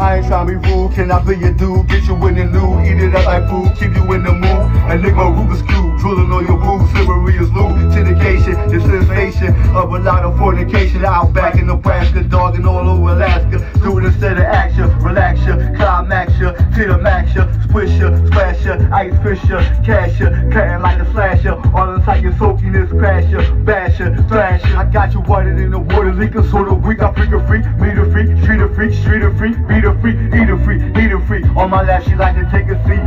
I ain't tryna be rude, can I be your dude? Get you in the nude, eat it up like food, keep you in the mood. And lick my Rubik's Cube, drooling on your boots, slippery as lube. Syndication, the sensation of a lot of fornication. Out back in Nebraska, dogging all over Alaska. Do it instead of action, relax ya, climax ya, to the max ya, squish ya, splash ya, ice fish ya, cash ya, cutting like a slasher. All inside your soakiness, crash ya, bash ya, thrash ya. I got you watered in the water, leaking sorta weak. I freak a freak, meet a freak, street a freak, street a freak, a freak, eat a freak, eat a freak. On my lap, she like to take a seat,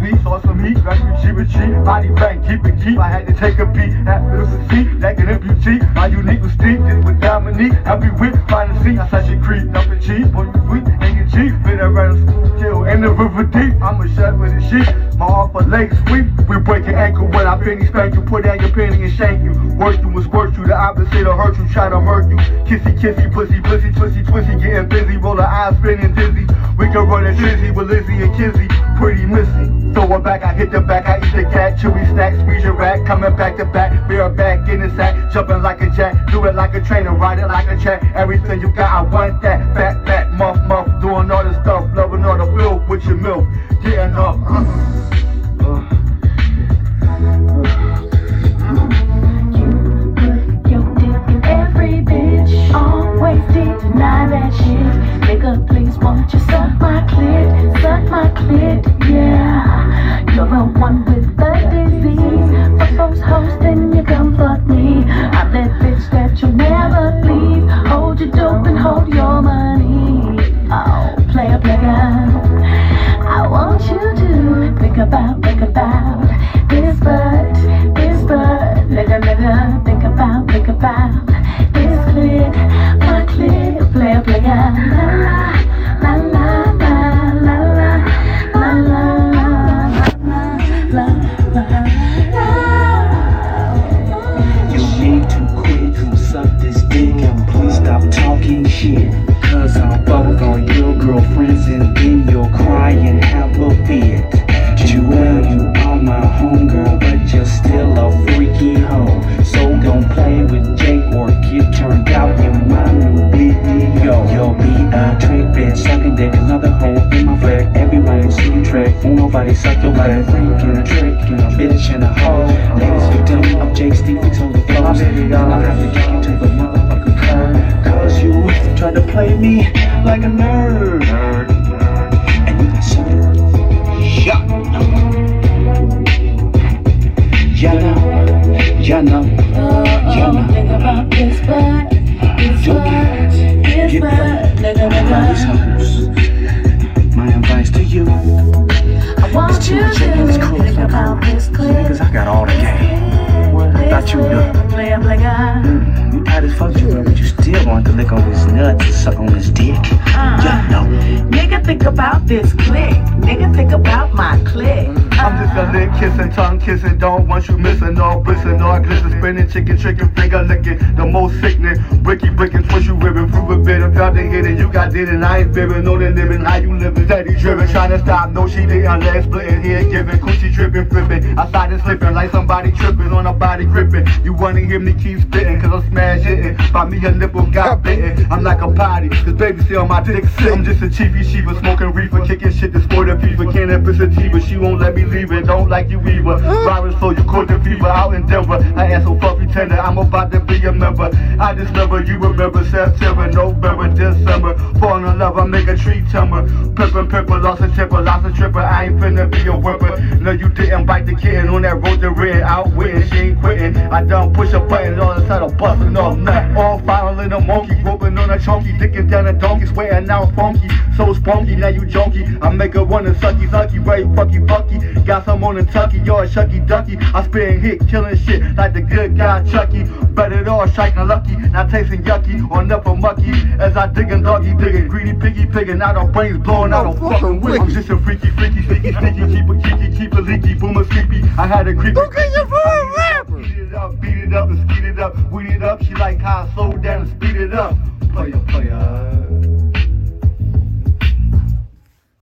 melodocious, sour sweet, sauce of meat, refugee retreat, body bang, keep it keep. I had to take a peek at the seat, like an amputee. My unique mystique is with Dominique. Every week, find a I such a creep, nothing cheap, boy you feet, and your cheek. Been around the kill in the river deep. I'm a shot with a sheep, my off a leg sweep. We break your ankle when I penny spank you, put down your penny and shank you. Work you and squirt you, the opposite of hurt you, try to hurt you. Kissy, kissy, pussy, pussy, twisty, twisty, getting busy, roll her eyes spinning dizzy. We can run a with Lizzie and Kizzy, pretty missy. Throw her back, I hit the back, I eat the cat, chewy snack, squeeze your rack, coming back to back, bear back in the sack, jumping like a jack, do it like a trainer, ride it like a track, everything you got, I want that, fat, fat, muff, muff, doing all the stuff, loving all the filth with your milk, getting up. Uh. Bitch. Always deny that shit. Nigga, please won't you suck my clit? Suck my clit, yeah. You're the one bitch, sucking dick, another hoe in my flag. Everybody see you trick, won't nobody suck your leg. Freak and a trick and a bitch and a hoe. Ladies victim of Jake Stevens on the floor. Then I'll have to kick you to the motherfucking curb. Cause you tried to play me like a nerd. About this clit. cause I got all the game. What I thought you knew. Player, player. You tight as fuck, you but you still want to lick on his nuts and suck on his dick. Uh-huh. Ya know. Nigga, think about this click. Nigga, think about my click. I'm just a lick kissing, tongue kissing, don't want you missing all bristling, all glisten, spinning, chicken, chicken, finger licking, the most sickening, bricky, bricking, twist you ribbon, prove a bit, to hit it, you got did it, I ain't fibbing, know the living, how you living, steady driven, trying to stop, no she didn't, legs splitting, here giving, coochie dripping, flipping, outside and slipping, like somebody tripping on a body gripping, you wanna hear me keep spitting, cause I'm smash hitting, by me a nipple got bitten, I'm like a potty, cause baby see on my dick sick, I'm just a cheapy sheeper, smoking reefer, kicking shit, to sport a fever, cannabis sativa, she won't let me leave it, don't like you either, virus so you caught the fever out in Denver, I ass so fluffy tender, I'm about to be a member, I just never, you remember September, November, December, falling in love, I make a tree timber, pepper, pepper, lost a temper, lost a tripper, I ain't finna be a whipper, no you didn't bite the kitten on that road to red, out witting, she ain't quitting, I done push a button on the side of busting off nut, all filing a monkey, roping on a chunky, dicking down a donkey, sweating now funky, so now you junky, I make her wanna sucky, sucky, right, fucky, fucky, got some on the tucky, you're a shucky ducky, I spit and hit, killing shit like the good guy Chucky, better it all, striking lucky, not tasting yucky, or never mucky, as I dig diggin' doggy digging, greedy piggy pigging, out our brains blowing out of fucking wig, I'm just a freaky, freaky, sneaky, sneaky, keep a kiki, keep a leaky, boomer sleepy, I had a creepy, Okay, you're for a